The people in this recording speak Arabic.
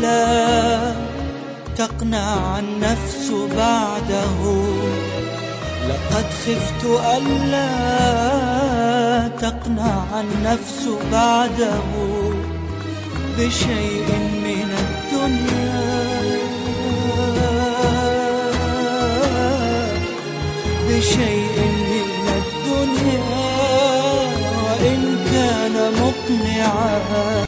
لا تقنع النفس بعده. لقد خفت ألا تقنع النفس بعده بشيء من الدنيا. بشيء من الدنيا. وإن كان مقنعا